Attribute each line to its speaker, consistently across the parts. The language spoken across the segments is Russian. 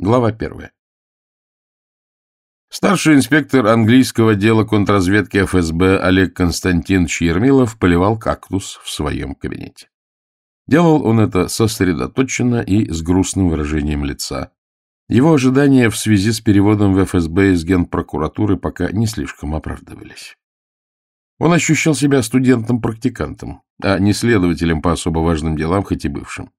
Speaker 1: Глава первая. Старший инспектор английского дела контрразведки ФСБ Олег Константинович Ермилов поливал кактус в своем кабинете. Делал он это сосредоточенно и с грустным выражением лица. Его ожидания в связи с переводом в ФСБ из генпрокуратуры пока не слишком оправдывались. Он ощущал себя студентом-практикантом, а не следователем по особо важным делам, хоть и бывшим.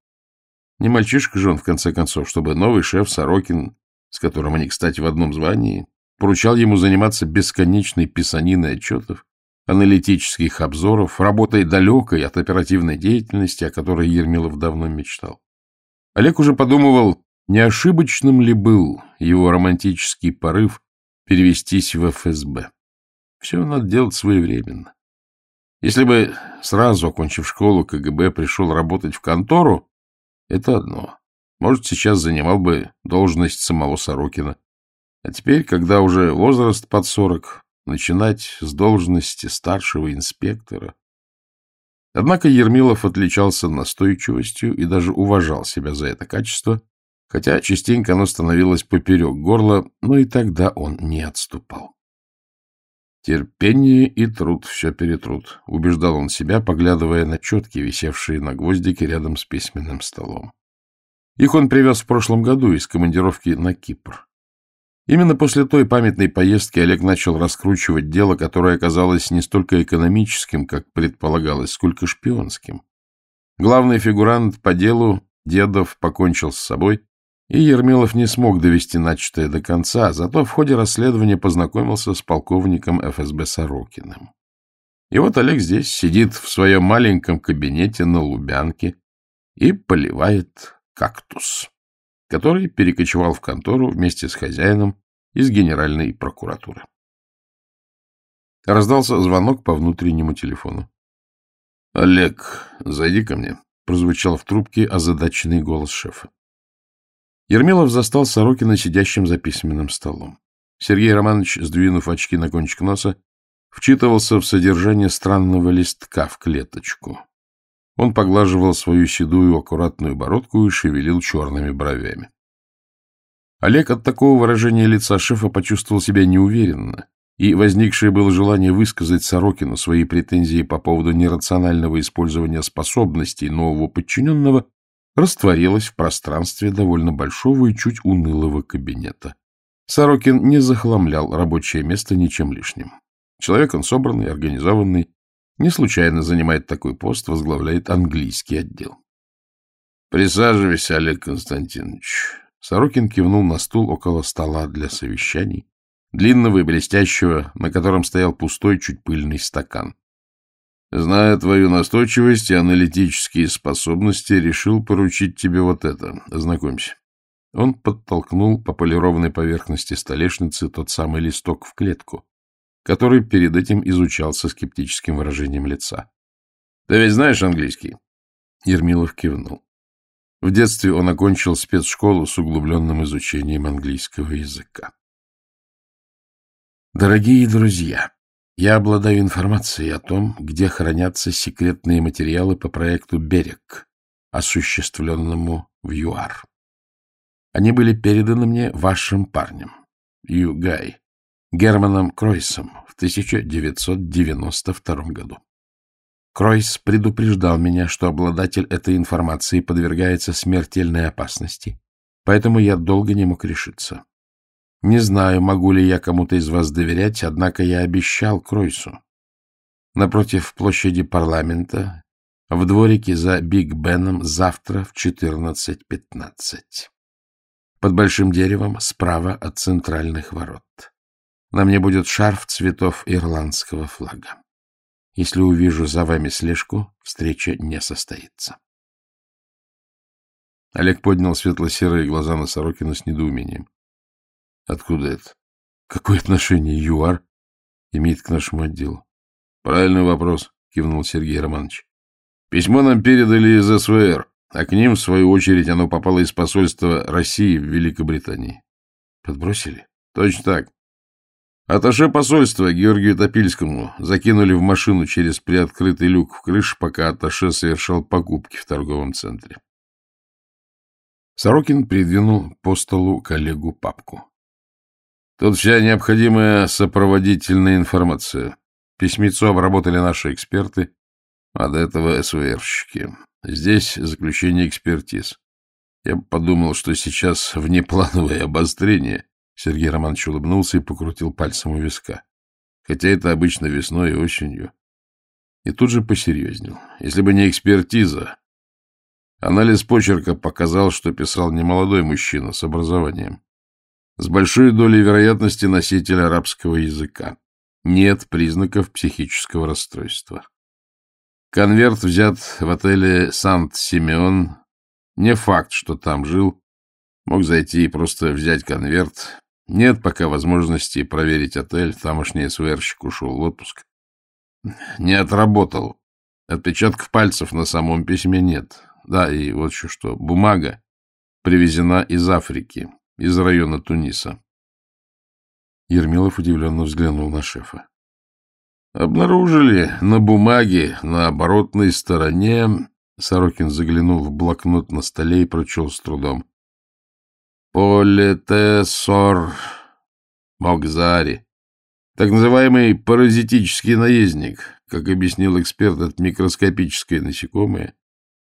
Speaker 1: Не мальчишка же он, в конце концов, чтобы новый шеф Сорокин, с которым они, кстати, в одном звании, поручал ему заниматься бесконечной писаниной отчетов, аналитических обзоров, работой далекой от оперативной деятельности, о которой Ермилов давно мечтал. Олег уже подумывал, не ошибочным ли был его романтический порыв перевестись в ФСБ. Все надо делать своевременно. Если бы сразу, окончив школу, КГБ пришел работать в контору, это одно. Может, сейчас занимал бы должность самого Сорокина. А теперь, когда уже возраст под сорок, начинать с должности старшего инспектора. Однако Ермилов отличался настойчивостью и даже уважал себя за это качество, хотя частенько оно становилось поперек горла, но и тогда он не отступал. «Терпение и труд все перетрут», — убеждал он себя, поглядывая на четки, висевшие на гвоздике рядом с письменным столом. Их он привез в прошлом году из командировки на Кипр. Именно после той памятной поездки Олег начал раскручивать дело, которое оказалось не столько экономическим, как предполагалось, сколько шпионским. Главный фигурант по делу, Дедов, покончил с собой, и Ермилов не смог довести начатое до конца, зато в ходе расследования познакомился с полковником ФСБ Сорокиным. И вот Олег здесь сидит в своем маленьком кабинете на Лубянке и поливает кактус который перекочевал в контору вместе с хозяином из Генеральной прокуратуры. Раздался звонок по внутреннему телефону. — Олег, зайди ко мне, — прозвучал в трубке озадаченный голос шефа. Ермилов застал Сорокина сидящим за письменным столом. Сергей Романович, сдвинув очки на кончик носа, вчитывался в содержание странного листка в клеточку. Он поглаживал свою седую аккуратную бородку и шевелил черными бровями. Олег от такого выражения лица шефа почувствовал себя неуверенно, и возникшее было желание высказать Сорокину свои претензии по поводу нерационального использования способностей нового подчиненного растворилось в пространстве довольно большого и чуть унылого кабинета. Сорокин не захламлял рабочее место ничем лишним. Человек он собранный, организованный, не случайно занимает такой пост, возглавляет английский отдел. — Присаживайся, Олег Константинович. Сорокин кивнул на стул около стола для совещаний, длинного и блестящего, на котором стоял пустой, чуть пыльный стакан. Зная твою настойчивость и аналитические способности, решил поручить тебе вот это. Ознакомься. Он подтолкнул по полированной поверхности столешницы тот самый листок в клетку, который перед этим изучал со скептическим выражением лица. — Ты ведь знаешь английский? Ермилов кивнул. В детстве он окончил спецшколу с углубленным изучением английского языка. Дорогие друзья, я обладаю информацией о том, где хранятся секретные материалы по проекту «Берег», осуществленному в ЮАР. Они были переданы мне вашим парнем, Югай, Германом Кройсом в 1992 году. Кройс предупреждал меня, что обладатель этой информации подвергается смертельной опасности, поэтому я долго не мог решиться. Не знаю, могу ли я кому-то из вас доверять, однако я обещал Кройсу. Напротив площади парламента, в дворике за Биг Беном завтра в 14.15. Под большим деревом справа от центральных ворот. На мне будет шарф цветов ирландского флага. Если увижу за вами слежку, встреча не состоится. Олег поднял светло-серые глаза на Сорокина с недоумением. — Откуда это? Какое отношение ЮАР имеет к нашему отделу? — Правильный вопрос, — кивнул Сергей Романович. — Письмо нам передали из СВР, а к ним, в свою очередь, оно попало из посольства России в Великобритании. — Подбросили? — Точно так. Аташе посольства Георгию Топильскому закинули в машину через приоткрытый люк в крыше, пока Аташе совершал покупки в торговом центре. Сорокин придвинул по столу коллегу папку. Тут вся необходимая сопроводительная информация. Письмецо обработали наши эксперты, а до этого СВРщики. Здесь заключение экспертиз. Я подумал, что сейчас внеплановое обострение. Сергей Романович улыбнулся и покрутил пальцем у виска. Хотя это обычно весной и осенью. И тут же посерьезнел. Если бы не экспертиза, анализ почерка показал, что писал немолодой мужчина с образованием. С большой долей вероятности носитель арабского языка. Нет признаков психического расстройства. Конверт взят в отеле «Сант-Симеон». Не факт, что там жил. Мог зайти и просто взять конверт. Нет пока возможности проверить отель. Тамошний СВРщик ушел в отпуск. Не отработал. Отпечатков пальцев на самом письме нет. Да, и вот еще что. Бумага привезена из Африки из района Туниса. Ермилов удивленно взглянул на шефа. Обнаружили на бумаге на оборотной стороне... Сорокин заглянул в блокнот на столе и прочел с трудом. Политесор Мокзари. Так называемый паразитический наездник, как объяснил эксперт, это микроскопическое насекомое,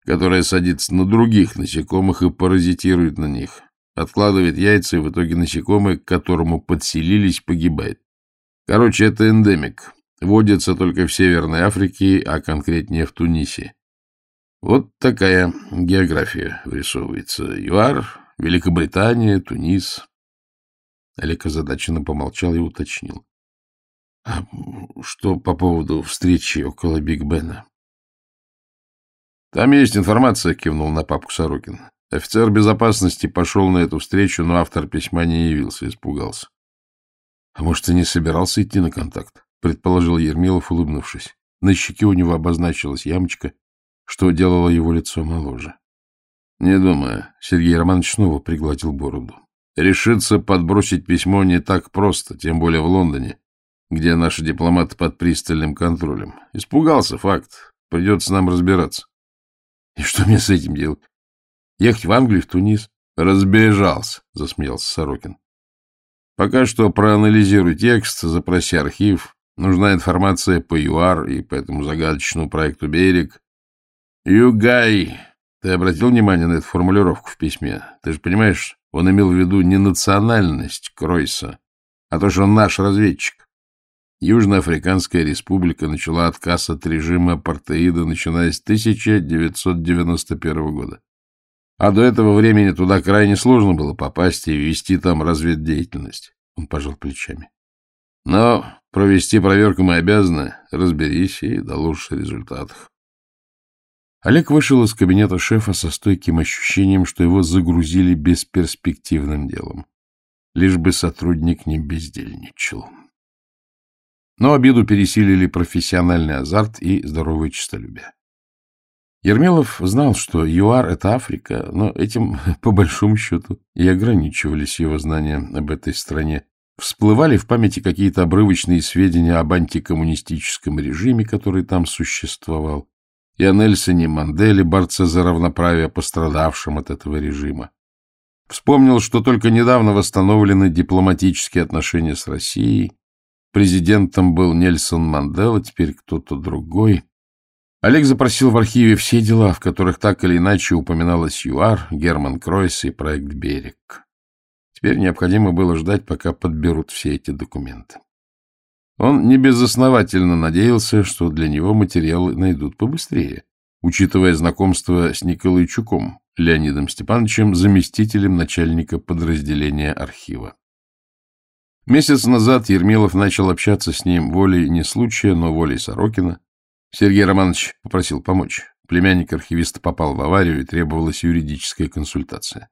Speaker 1: которое садится на других насекомых и паразитирует на них откладывает яйца, и в итоге насекомое, к которому подселились, погибает. Короче, это эндемик. Водится только в Северной Африке, а конкретнее в Тунисе. Вот такая география вырисовывается. ЮАР, Великобритания, Тунис. Олег озадаченно помолчал и уточнил. — А что по поводу встречи около Биг Бена? — Там есть информация, — кивнул на папку Сорокин. Офицер безопасности пошел на эту встречу, но автор письма не явился, испугался. — А может, и не собирался идти на контакт? — предположил Ермилов, улыбнувшись. На щеке у него обозначилась ямочка, что делало его лицо моложе. — Не думаю. Сергей Романович снова пригладил бороду. Решиться подбросить письмо не так просто, тем более в Лондоне, где наши дипломаты под пристальным контролем. Испугался, факт. Придется нам разбираться. — И что мне с этим делать? Ехать в Англию, в Тунис. Разбежался, засмеялся Сорокин. Пока что проанализируй текст, запроси архив. Нужна информация по ЮАР и по этому загадочному проекту «Берег». Югай, ты обратил внимание на эту формулировку в письме? Ты же понимаешь, он имел в виду не национальность Кройса, а то, что он наш разведчик. Южноафриканская республика начала отказ от режима апартеида, начиная с 1991 года. А до этого времени туда крайне сложно было попасть и вести там разведдеятельность. Он пожал плечами. Но провести проверку мы обязаны. Разберись и доложишь о результатах. Олег вышел из кабинета шефа со стойким ощущением, что его загрузили бесперспективным делом. Лишь бы сотрудник не бездельничал. Но обиду пересилили профессиональный азарт и здоровое честолюбие. Ермилов знал, что ЮАР — это Африка, но этим, по большому счету, и ограничивались его знания об этой стране. Всплывали в памяти какие-то обрывочные сведения об антикоммунистическом режиме, который там существовал, и о Нельсоне Манделе, борце за равноправие, пострадавшем от этого режима. Вспомнил, что только недавно восстановлены дипломатические отношения с Россией. Президентом был Нельсон Мандела, теперь кто-то другой. Олег запросил в архиве все дела, в которых так или иначе упоминалось ЮАР, Герман Кройс и проект «Берег». Теперь необходимо было ждать, пока подберут все эти документы. Он небезосновательно надеялся, что для него материалы найдут побыстрее, учитывая знакомство с Николайчуком, Леонидом Степановичем, заместителем начальника подразделения архива. Месяц назад Ермилов начал общаться с ним волей не случая, но волей Сорокина, Сергей Романович попросил помочь. Племянник архивиста попал в аварию и требовалась юридическая консультация.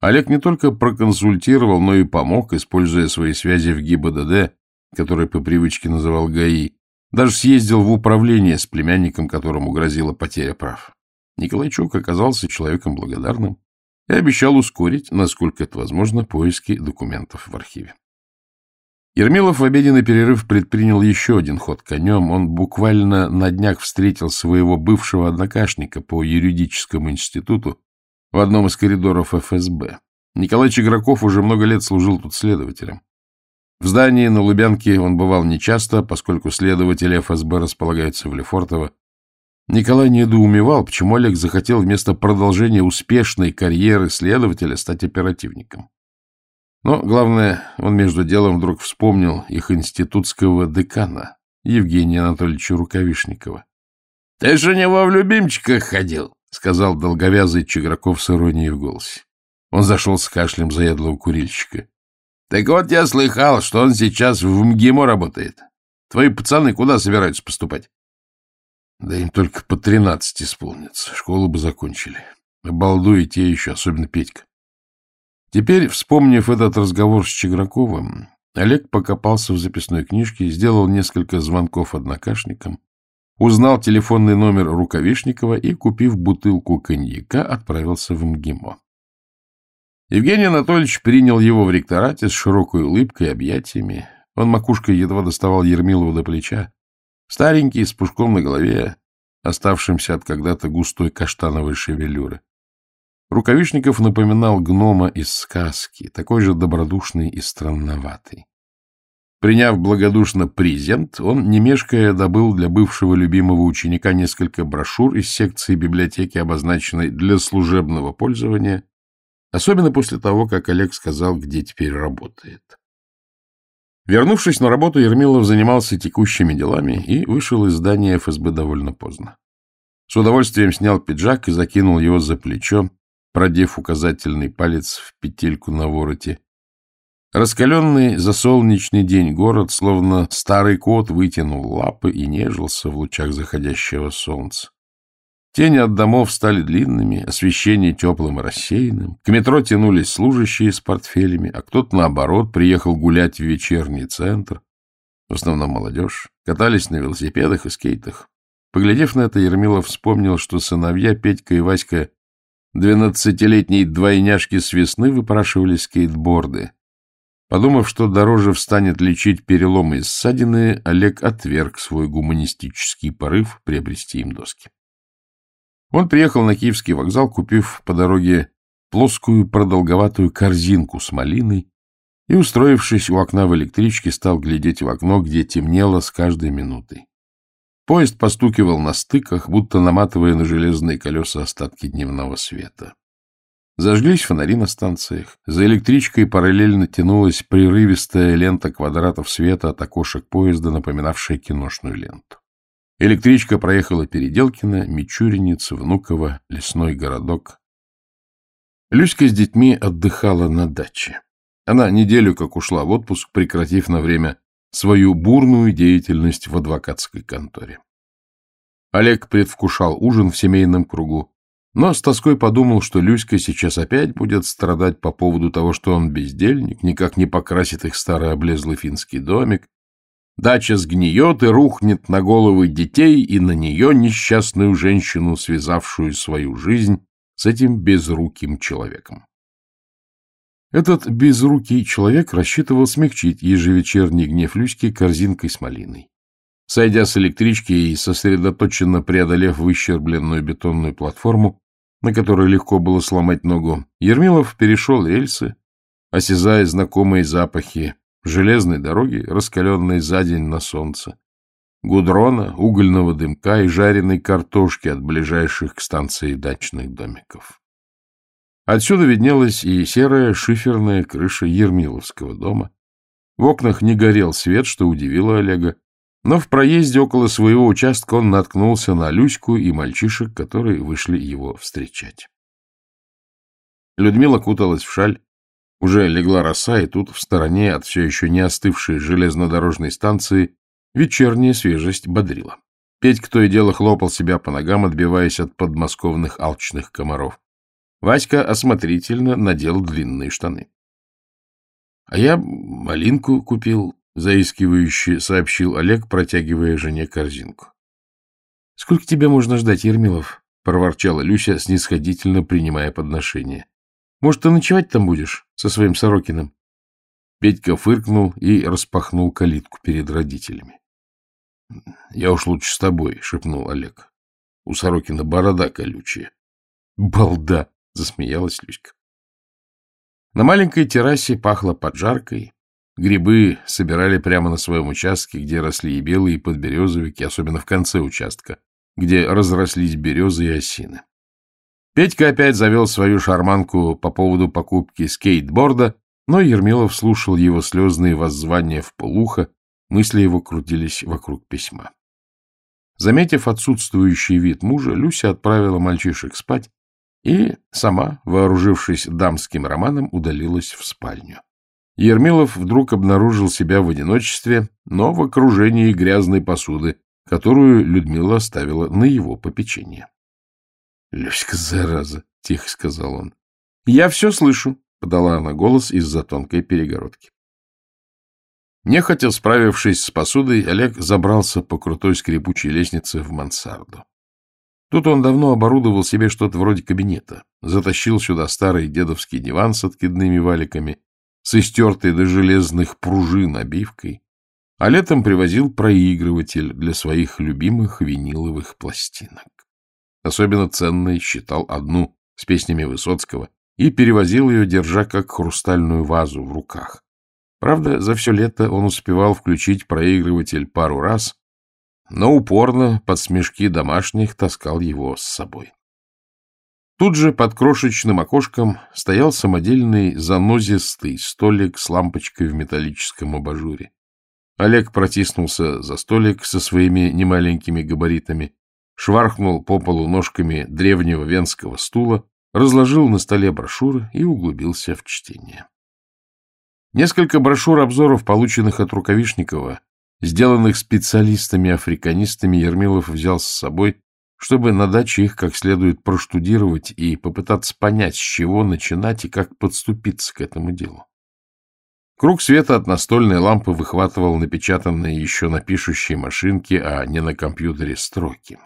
Speaker 1: Олег не только проконсультировал, но и помог, используя свои связи в ГИБДД, который по привычке называл ГАИ, даже съездил в управление с племянником, которому грозила потеря прав. Николайчук оказался человеком благодарным и обещал ускорить, насколько это возможно, поиски документов в архиве. Ермилов в обеденный перерыв предпринял еще один ход конем. Он буквально на днях встретил своего бывшего однокашника по юридическому институту, в одном из коридоров ФСБ. Николай Чиграков уже много лет служил тут следователем. В здании на Лубянке он бывал нечасто, поскольку следователи ФСБ располагаются в Лефортово. Николай недоумевал, почему Олег захотел вместо продолжения успешной карьеры следователя стать оперативником. Но, главное, он между делом вдруг вспомнил их институтского декана, Евгения Анатольевича Рукавишникова. — Ты же него в любимчиках ходил, — сказал долговязый Чиграков с иронией в голосе. Он зашел с кашлем заядлого курильщика. — Так вот я слыхал, что он сейчас в МГИМО работает. Твои пацаны куда собираются поступать? — Да им только по тринадцать исполнится. Школу бы закончили. Обалду и те еще, особенно Петька. Теперь, вспомнив этот разговор с Чиграковым, Олег покопался в записной книжке, сделал несколько звонков однокашникам, узнал телефонный номер Рукавишникова и, купив бутылку коньяка, отправился в МГИМО. Евгений Анатольевич принял его в ректорате с широкой улыбкой и объятиями. Он макушкой едва доставал Ермилову до плеча. Старенький, с пушком на голове, оставшимся от когда-то густой каштановой шевелюры. Рукавишников напоминал гнома из сказки, такой же добродушный и странноватый. Приняв благодушно презент, он, не мешкая, добыл для бывшего любимого ученика несколько брошюр из секции библиотеки, обозначенной для служебного пользования, особенно после того, как Олег сказал, где теперь работает. Вернувшись на работу, Ермилов занимался текущими делами и вышел из здания ФСБ довольно поздно. С удовольствием снял пиджак и закинул его за плечо, продев указательный палец в петельку на вороте. Раскаленный за солнечный день город, словно старый кот, вытянул лапы и нежился в лучах заходящего солнца. Тени от домов стали длинными, освещение теплым и рассеянным. К метро тянулись служащие с портфелями, а кто-то, наоборот, приехал гулять в вечерний центр. В основном молодежь. Катались на велосипедах и скейтах. Поглядев на это, Ермилов вспомнил, что сыновья Петька и Васька Двенадцатилетние двойняшки с весны выпрашивали скейтборды. Подумав, что дороже встанет лечить переломы и ссадины, Олег отверг свой гуманистический порыв приобрести им доски. Он приехал на Киевский вокзал, купив по дороге плоскую продолговатую корзинку с малиной и, устроившись у окна в электричке, стал глядеть в окно, где темнело с каждой минутой. Поезд постукивал на стыках, будто наматывая на железные колеса остатки дневного света. Зажглись фонари на станциях. За электричкой параллельно тянулась прерывистая лента квадратов света от окошек поезда, напоминавшая киношную ленту. Электричка проехала Переделкино, Мичуринец, Внуково, Лесной городок. Люська с детьми отдыхала на даче. Она неделю как ушла в отпуск, прекратив на время свою бурную деятельность в адвокатской конторе. Олег предвкушал ужин в семейном кругу, но с тоской подумал, что Люська сейчас опять будет страдать по поводу того, что он бездельник, никак не покрасит их старый облезлый финский домик, дача сгниет и рухнет на головы детей и на нее несчастную женщину, связавшую свою жизнь с этим безруким человеком. Этот безрукий человек рассчитывал смягчить ежевечерний гнев Люськи корзинкой с малиной. Сойдя с электрички и сосредоточенно преодолев выщербленную бетонную платформу, на которой легко было сломать ногу, Ермилов перешел рельсы, осязая знакомые запахи железной дороги, раскаленной за день на солнце, гудрона, угольного дымка и жареной картошки от ближайших к станции дачных домиков. Отсюда виднелась и серая шиферная крыша Ермиловского дома. В окнах не горел свет, что удивило Олега, но в проезде около своего участка он наткнулся на Люську и мальчишек, которые вышли его встречать. Людмила куталась в шаль, уже легла роса, и тут, в стороне от все еще не остывшей железнодорожной станции, вечерняя свежесть бодрила. Петька то и дело хлопал себя по ногам, отбиваясь от подмосковных алчных комаров. Васька осмотрительно надел длинные штаны. — А я малинку купил, — заискивающе сообщил Олег, протягивая жене корзинку. — Сколько тебя можно ждать, Ермилов? — проворчала Люся, снисходительно принимая подношение. — Может, ты ночевать там будешь со своим Сорокиным? Петька фыркнул и распахнул калитку перед родителями. — Я уж лучше с тобой, — шепнул Олег. У Сорокина борода колючая. — Балда! — засмеялась Люська. На маленькой террасе пахло поджаркой. Грибы собирали прямо на своем участке, где росли и белые подберезовики, особенно в конце участка, где разрослись березы и осины. Петька опять завел свою шарманку по поводу покупки скейтборда, но Ермилов слушал его слезные воззвания в полухо, мысли его крутились вокруг письма. Заметив отсутствующий вид мужа, Люся отправила мальчишек спать и сама, вооружившись дамским романом, удалилась в спальню. Ермилов вдруг обнаружил себя в одиночестве, но в окружении грязной посуды, которую Людмила оставила на его попечение. — Люська, зараза! — тихо сказал он. — Я все слышу, — подала она голос из-за тонкой перегородки. Нехотя справившись с посудой, Олег забрался по крутой скрипучей лестнице в мансарду. Тут он давно оборудовал себе что-то вроде кабинета, затащил сюда старый дедовский диван с откидными валиками, с истертой до железных пружин обивкой, а летом привозил проигрыватель для своих любимых виниловых пластинок. Особенно ценной считал одну с песнями Высоцкого и перевозил ее, держа как хрустальную вазу в руках. Правда, за все лето он успевал включить проигрыватель пару раз, но упорно под смешки домашних таскал его с собой. Тут же под крошечным окошком стоял самодельный занозистый столик с лампочкой в металлическом абажуре. Олег протиснулся за столик со своими немаленькими габаритами, швархнул по полу ножками древнего венского стула, разложил на столе брошюры и углубился в чтение. Несколько брошюр-обзоров, полученных от Рукавишникова, сделанных специалистами-африканистами, Ермилов взял с собой, чтобы на даче их как следует проштудировать и попытаться понять, с чего начинать и как подступиться к этому делу. Круг света от настольной лампы выхватывал напечатанные еще на пишущей машинке, а не на компьютере строки.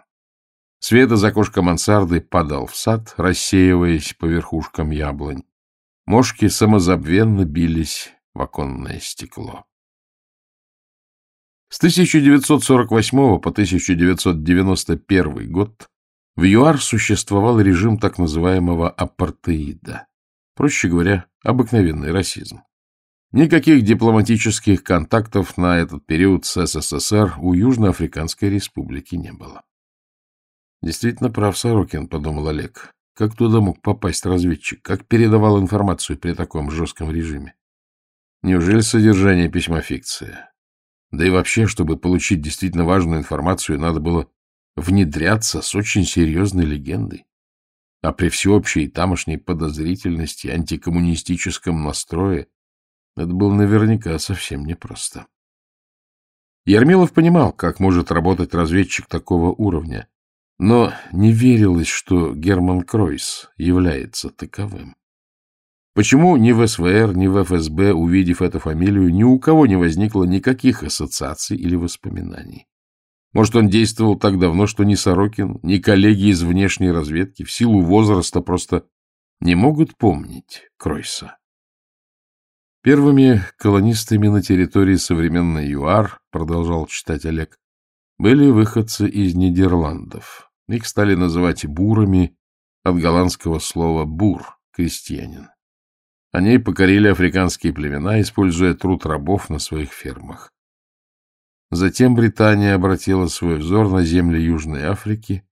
Speaker 1: Свет из окошка мансарды падал в сад, рассеиваясь по верхушкам яблонь. Мошки самозабвенно бились в оконное стекло. С 1948 по 1991 год в ЮАР существовал режим так называемого апартеида. Проще говоря, обыкновенный расизм. Никаких дипломатических контактов на этот период с СССР у Южноафриканской республики не было. Действительно прав Сорокин, подумал Олег. Как туда мог попасть разведчик? Как передавал информацию при таком жестком режиме? Неужели содержание письма фикция? Да и вообще, чтобы получить действительно важную информацию, надо было внедряться с очень серьезной легендой. А при всеобщей тамошней подозрительности, антикоммунистическом настрое это было наверняка совсем непросто. Ермилов понимал, как может работать разведчик такого уровня, но не верилось, что Герман Кройс является таковым. Почему ни в СВР, ни в ФСБ, увидев эту фамилию, ни у кого не возникло никаких ассоциаций или воспоминаний? Может, он действовал так давно, что ни Сорокин, ни коллеги из внешней разведки в силу возраста просто не могут помнить Кройса. Первыми колонистами на территории современной ЮАР, продолжал читать Олег, были выходцы из Нидерландов. Их стали называть бурами от голландского слова «бур» — крестьянин. Они покорили африканские племена, используя труд рабов на своих фермах. Затем Британия обратила свой взор на земли Южной Африки.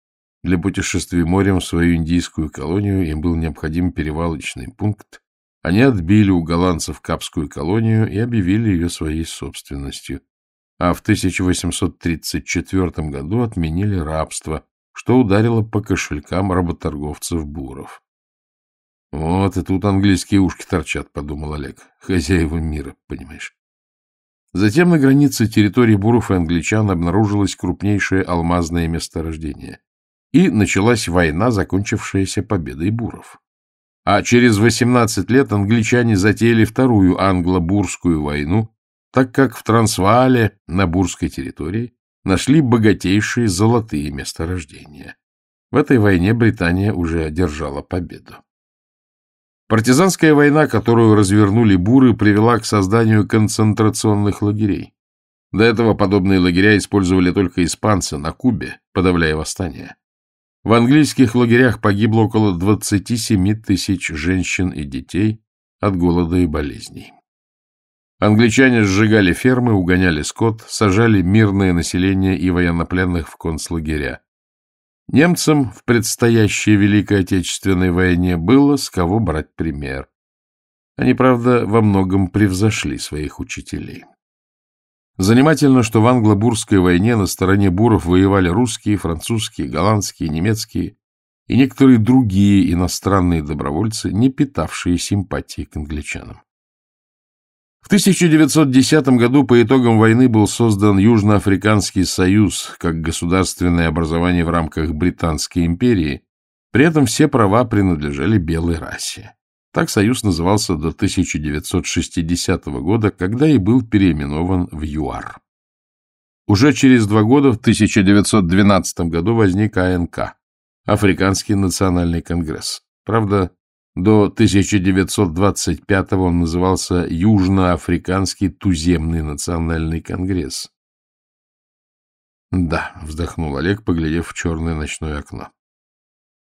Speaker 1: Для путешествий морем в свою индийскую колонию им был необходим перевалочный пункт. Они отбили у голландцев Капскую колонию и объявили ее своей собственностью а в 1834 году отменили рабство, что ударило по кошелькам работорговцев-буров. «Вот и тут английские ушки торчат», — подумал Олег. «Хозяева мира, понимаешь». Затем на границе территории буров и англичан обнаружилось крупнейшее алмазное месторождение. И началась война, закончившаяся победой буров. А через 18 лет англичане затеяли вторую англо-бурскую войну, так как в Трансваале, на Бурской территории, нашли богатейшие золотые месторождения. В этой войне Британия уже одержала победу. Партизанская война, которую развернули буры, привела к созданию концентрационных лагерей. До этого подобные лагеря использовали только испанцы на Кубе, подавляя восстание. В английских лагерях погибло около 27 тысяч женщин и детей от голода и болезней. Англичане сжигали фермы, угоняли скот, сажали мирное население и военнопленных в концлагеря. Немцам в предстоящей Великой Отечественной войне было с кого брать пример. Они, правда, во многом превзошли своих учителей. Занимательно, что в англо-бурской войне на стороне буров воевали русские, французские, голландские, немецкие и некоторые другие иностранные добровольцы, не питавшие симпатии к англичанам. В 1910 году по итогам войны был создан Южноафриканский союз как государственное образование в рамках Британской империи, при этом все права принадлежали белой расе. Так союз назывался до 1960 года, когда и был переименован в ЮАР. Уже через два года, в 1912 году, возник АНК – Африканский национальный конгресс. Правда, до 1925 он назывался Южноафриканский туземный национальный конгресс. «Да», — вздохнул Олег, поглядев в черное ночное окно.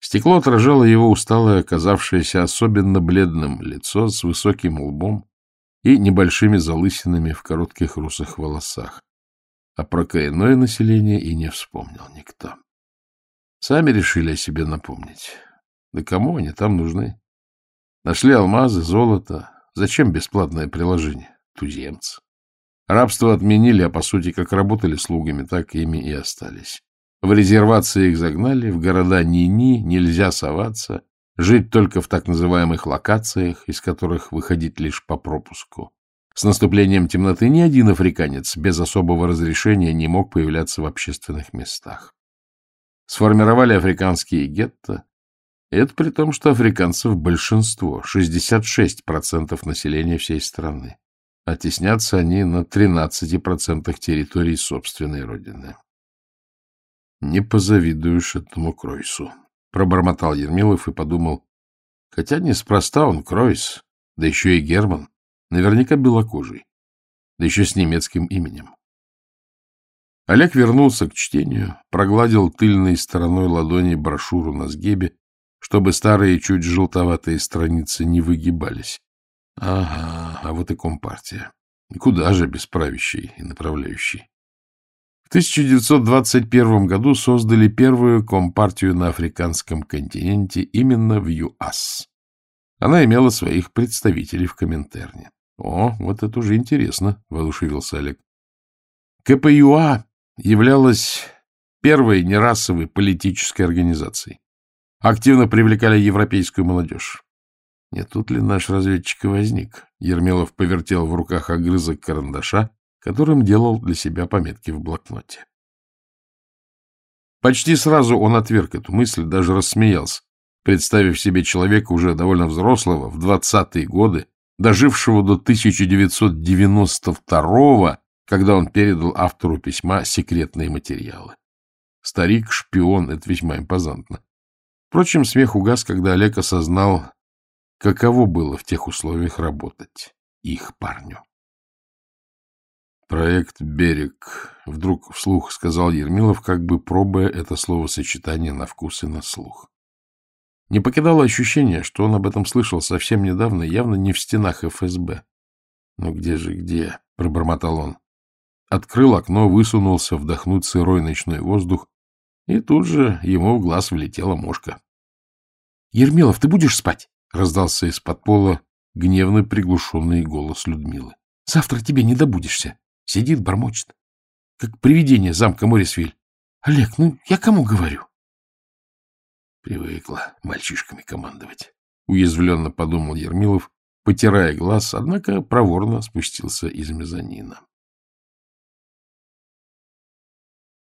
Speaker 1: Стекло отражало его усталое, оказавшееся особенно бледным лицо с высоким лбом и небольшими залысинами в коротких русых волосах. А про коренное население и не вспомнил никто. Сами решили о себе напомнить. Да кому они там нужны? Нашли алмазы, золото. Зачем бесплатное приложение? Туземцы. Рабство отменили, а по сути как работали слугами, так ими и остались. В резервации их загнали, в города ни-ни, нельзя соваться, жить только в так называемых локациях, из которых выходить лишь по пропуску. С наступлением темноты ни один африканец без особого разрешения не мог появляться в общественных местах. Сформировали африканские гетто, это при том, что африканцев большинство, 66% населения всей страны. А они на 13% территории собственной родины. Не позавидуешь этому Кройсу, — пробормотал Ермилов и подумал. Хотя неспроста он Кройс, да еще и Герман, наверняка белокожий, да еще с немецким именем. Олег вернулся к чтению, прогладил тыльной стороной ладони брошюру на сгибе чтобы старые чуть желтоватые страницы не выгибались. Ага, а вот и компартия. Куда же без правящей и направляющей? В 1921 году создали первую компартию на африканском континенте именно в ЮАС. Она имела своих представителей в Коминтерне. О, вот это уже интересно, — воодушевился Олег. КПЮА являлась первой нерасовой политической организацией активно привлекали европейскую молодежь. Не тут ли наш разведчик и возник? Ермилов повертел в руках огрызок карандаша, которым делал для себя пометки в блокноте. Почти сразу он отверг эту мысль, даже рассмеялся, представив себе человека уже довольно взрослого, в двадцатые годы, дожившего до 1992 когда он передал автору письма секретные материалы. Старик-шпион — это весьма импозантно. Впрочем, смех угас, когда Олег осознал, каково было в тех условиях работать их парню. «Проект «Берег», — вдруг вслух сказал Ермилов, как бы пробуя это словосочетание на вкус и на слух. Не покидало ощущение, что он об этом слышал совсем недавно, явно не в стенах ФСБ. «Ну где же, где?» — пробормотал он. Открыл окно, высунулся вдохнуть сырой ночной воздух, и тут же ему в глаз влетела мошка. Ермилов, ты будешь спать? — раздался из-под пола гневно приглушенный голос Людмилы. — Завтра тебе не добудешься. Сидит, бормочет. Как привидение замка Морисвиль. Олег, ну я кому говорю? Привыкла мальчишками командовать. Уязвленно подумал Ермилов, потирая глаз, однако проворно спустился из мезонина.